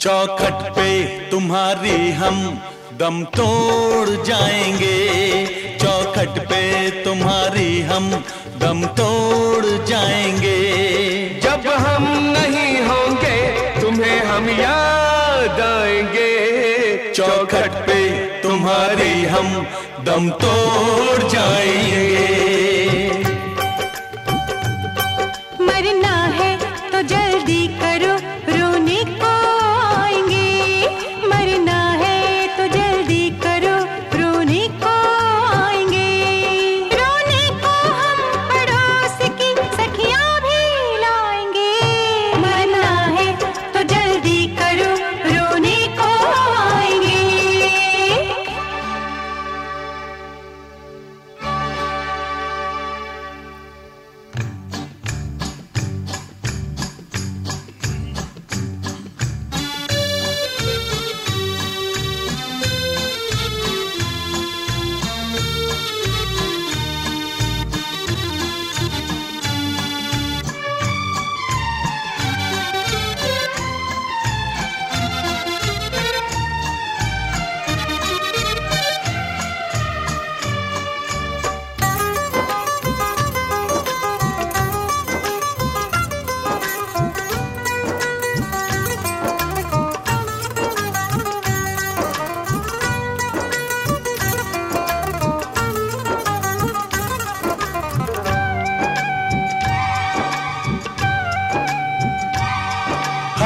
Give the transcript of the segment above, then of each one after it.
चौखट पे तुम्हारी हम दम तोड़ जाएँगे। चौखट पे तुम्हारी हम दम तोड़ जाएँगे। जब हम नहीं होंगे, तुम्हें हम याद आएँगे। चौखट पे तुम्हारी हम दम तोड़ जाएँगे।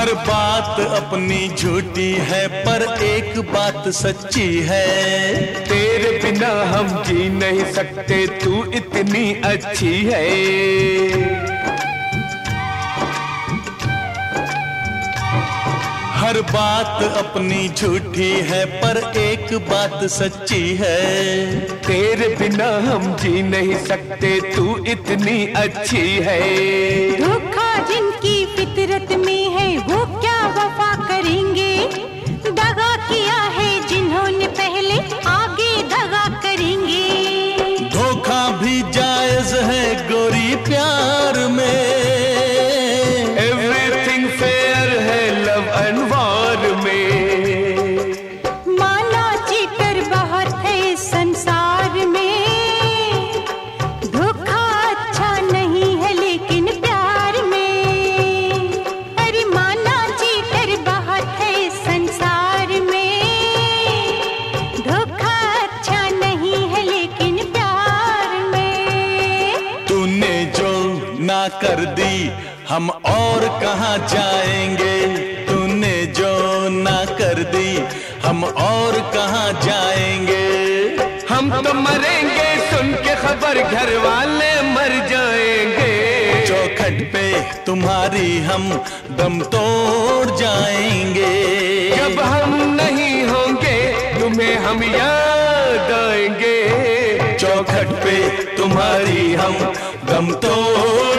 हर बात अपनी झूठी है, पर एक बात सच्ची है। तेरे बिना हम जी नहीं सकते, तू इतनी अच्छी है। हर बात अपनी झूठी है, पर एक बात सच्ची है। तेरे बिना हम जी नहीं सकते, तू इतनी अच्छी है। धोखा कर दी। हम और कहाँ जाएँगे? तूने जो ना कर दी। हम और कहाँ जाएँगे? हम तो मरेंगे सुन के खबर घर वाले मर जाएँगे। चौखट पे तुम्हारी हम दम तोड़ जाएँगे। जब हम नहीं होंगे तुम्हें हम याद आएँगे। चौखट पे तुम्हारी हम दम तोड़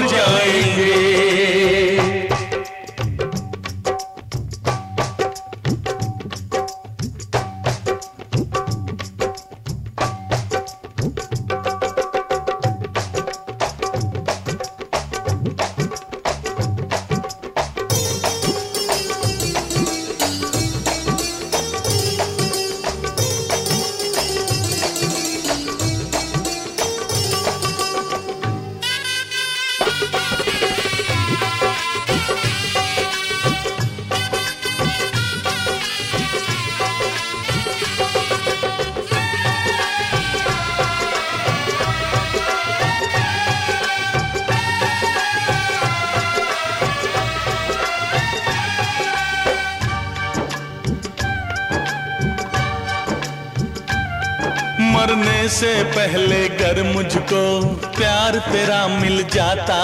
मरने से पहले कर मुझको प्यार तेरा मिल जाता।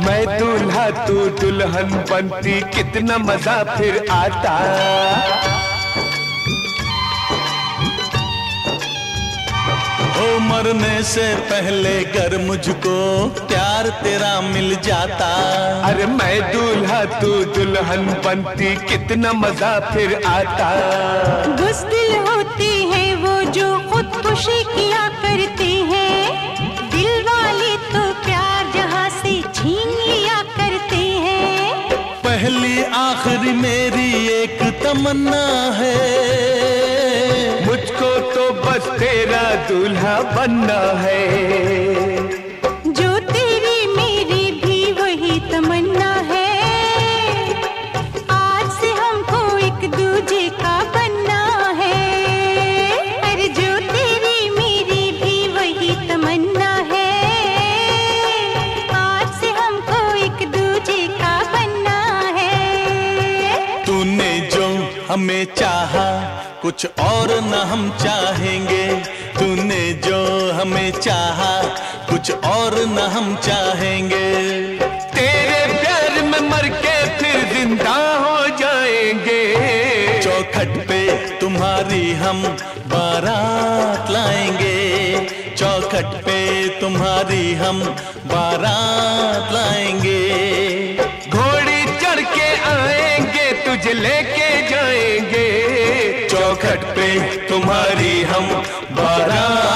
मैं दूल्हा तू दुल्हन बनती कितना मज़ा फिर आता। ओ मरने से पहले कर मुझको प्यार तेरा मिल जाता। अरे मैं दूल्हा तू दुल्हन बनती कितना मज़ा फिर आता। होते हैं खुदकुशी किया करते हैं। दिल वाले तो प्यार जहाँ से छीन लिया करते हैं। पहली आखिरी मेरी एक तमन्ना है। मुझको तो बस तेरा दूल्हा बनना है। हमें चाहा, कुछ और न हम चाहेंगे। तूने जो हमें चाहा, कुछ और न हम चाहेंगे। तेरे प्यार में मर के फिर ज़िंदा हो जाएँगे। चौखट पे तुम्हारी हम बारात लाएँगे। चौखट पे तुम्हारी हम बारात लाएँगे। घोड़ी चढ़ के आएँगे। तुझे लेके जाएँगे। चौखट पे तुम्हारी हम लाएँगे